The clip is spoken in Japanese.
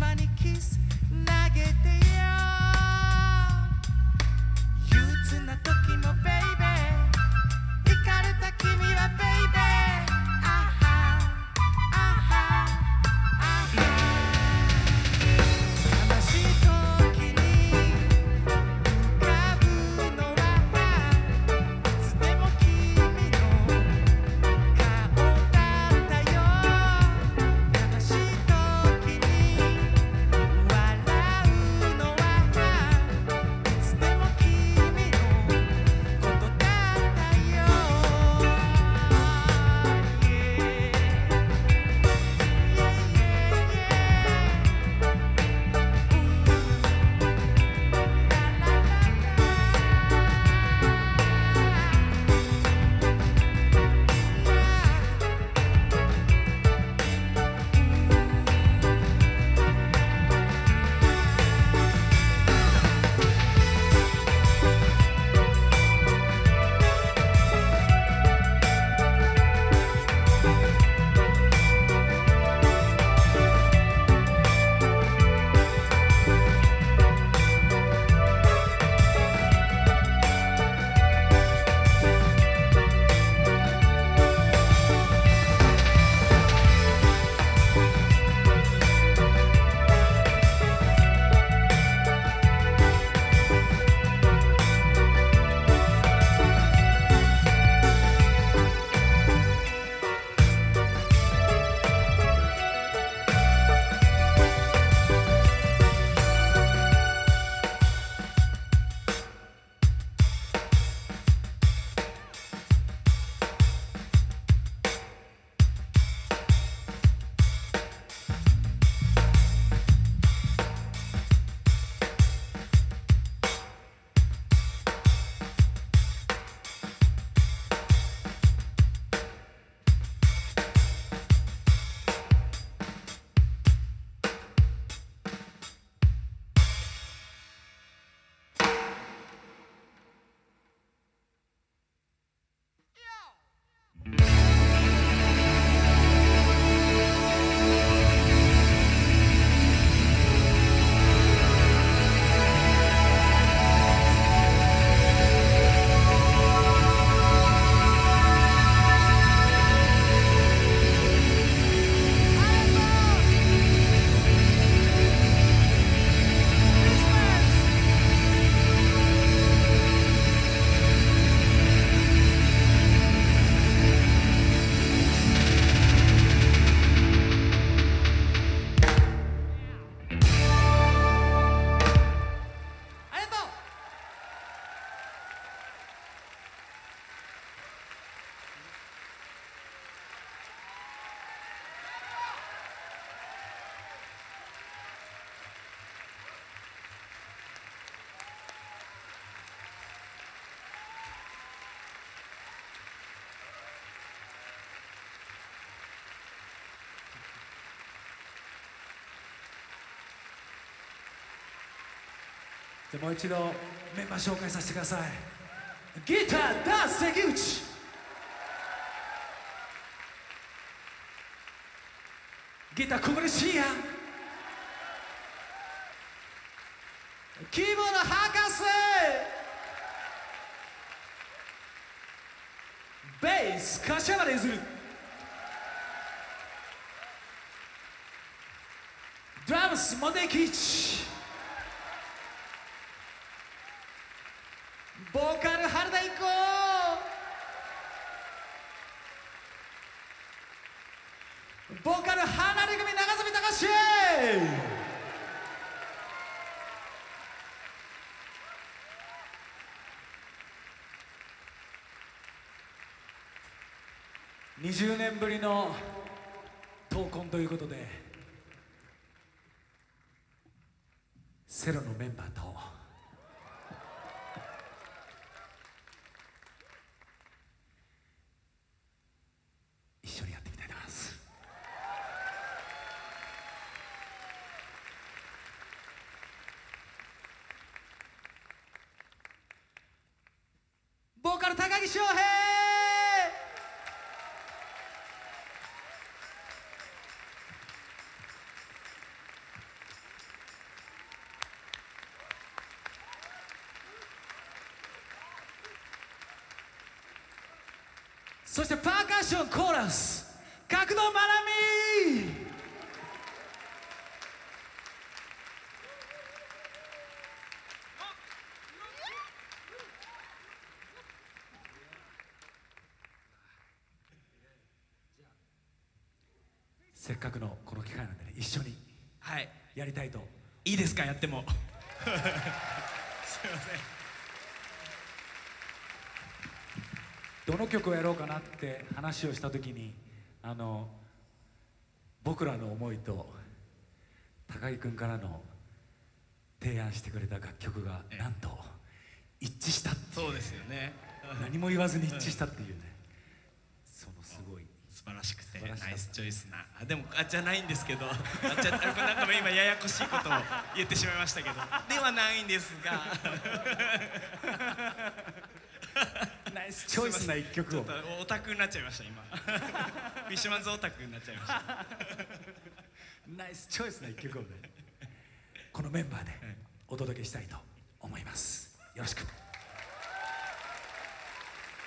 money kiss. じゃもう一度メンバー紹介させてください。ギターダー関口。ギター小森慎也。キーボード博士。ベース柏原譲。ドラムスモデキチ。ボーカル原田一子ボーカル離れ組長住隆20年ぶりの闘魂ということでセロのメンバーと一緒にやってみたいと思いますボーカル高木翔平。そしてパーカッションコーラス。角野まなみせっかくのこの機会なんでね一緒にはい。やりたいと。いいですかやっても。すいません。どの曲をやろうかなって話をした時にあの僕らの思いと高木君からの提案してくれた楽曲がええ。なんと一致したってそうですよね。何も言わずに一致したっていうね晴らしくてナイスチョイスな。あでもあじゃないんですけど。あじゃなんか今ややこしいことを言ってしまいましたけど。ではないんですが。ナイスチョイスな一曲を。ちょっとオタクになっちゃいました今。フィッシュマンズオタクになっちゃいました。ナイスチョイスな一曲をねこのメンバーでお届けしたいと思います。よろしく